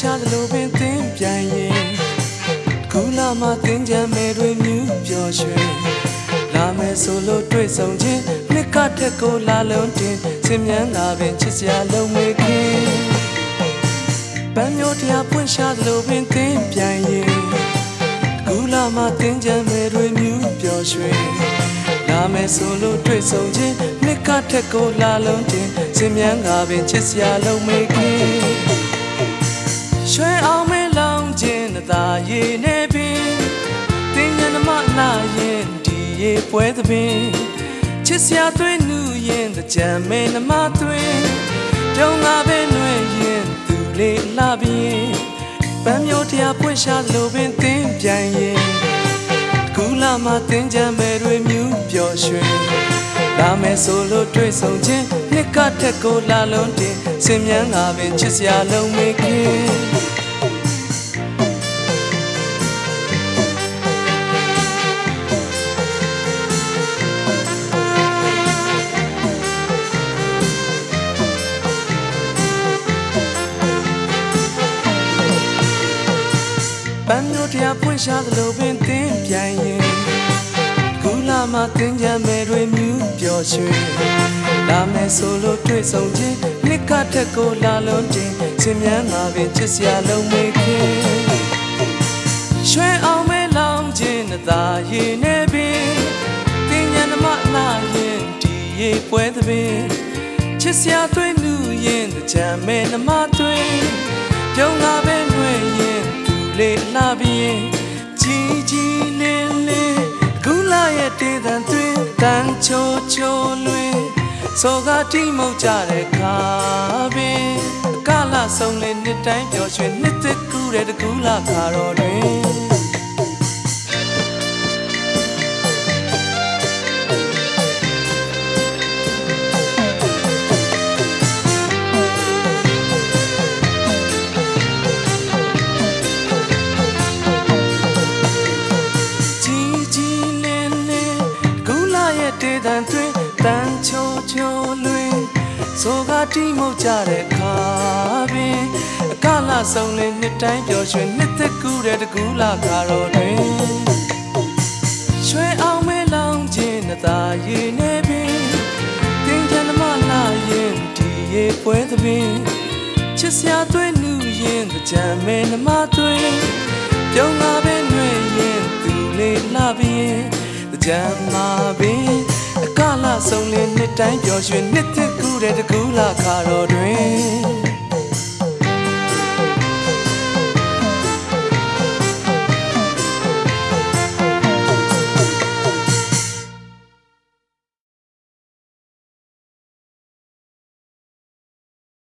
ရှာသလိုပင်သင်ပြိုင်ရင်ခုလာမှသင်ကြမယ်တွေမြူးပျော်ရွှင်လာမယ်ဆိုလို့တွေ့ဆုံခြင်းနှစ်ကထက်ကိုလာလုံးတင်စင်မြန်းလာပင်ချစ်စရာလုံးမေခင်ပန်းမျိုးတရားပွင့်ရှာသလိုပင်သင်ပြိုင်ရင်ခုလာမှသင်ကြမယ်တွေမြူးပျော်ရွှင်လာမယ်ဆိုလို့တွေ့ဆုံခြင်းနှစ်ကထက်ကိုလာလုံးတင်စင်မြန်းလာပင်ချစ်စရာလုံးမေခင် ရွှဲအောင်မဲလောင်ခြင်းသာရေနေပင်တင်းငန်မနာရင်ဒီရေပွဲသပင်ချစ်စရာသွေးနူရင်တကြံမဲနမသွေးတုံးငါပဲနှွေရင်သူလေးလာပြီးပန်းမျိုးတရားပွင့်ရှာသလိုပင်သင်ပြိုင်ရင်ကူလာမှသင်ကြမဲတွေမြူးပျော်ရွှင်လာမယ်ဆိုလို့တွေ့ဆုံခြင်းနှစ်ကထက်ကိုလာလုံးတင် စင်မြန်းလာပင်ချစ်စရာလုံးမေခင်ပန်းမျိုးတရားဖွင့်ရှာသလိုပင်သင်ပြိုင်ရင်ခုလာမှသင်ကြမယ်တွေမြူးပျော်ရွှင်လာမယ်ဆိုလို့တွေ့ဆုံခြင်းနှစ် ကထက်ကိုလာလုံးတင်စင်မြန်းလာပင်ချစ်စရာလုံးမေခင်ရွှဲအောင်မဲလောင်ခြင်းနဲ့သာရည်နေပင်တင်ညာနမလာရင်ဒီရေပွဲသပင်ချစ်စရာသွေးနူရင်တကြံမဲနမသွေးပြုံးလာပဲနှွေရင်လေးလာပြီးကြီးကြီးလင်းလင်းကူလာရဲ့တေးသံသွင်းတန်ချိုချိုလွင် စောကတိမုတ်ကြတဲ့ခါပင်ကလာဆုံးလေးနှစ်တိုင်းပျော်ရွှင်နှစ်သက်ကူတဲ့တကူလာခါတော်တွင်တေးတန်သွင်းတန် ချိုချိုလွင်ဆိုကတိမုတ်ကြတဲ့ခါပင်အကလဆုံးလေးနှစ်တိုင်းပျော်ရွှင်နှစ်သက်ကူတဲ့တကူလာခါတော်တွင်ရွှဲအောင်မဲလောင်ခြင်းနဲ့သာရည်နေပင်တင်ကြမလာရင်ဒီရေပွဲသပင်ချစ်စရာသွေးနူရင်ကြံမဲနမသွေးပြုံးလာပဲနှွေရင်သူလေးလာပြီးကြံမှာပင်အက လဆုံးလေးနှစ်တိုင်းပျော်ရွှင်နှစ်သက်ကူတဲ့တကူလာခါတော်တွင်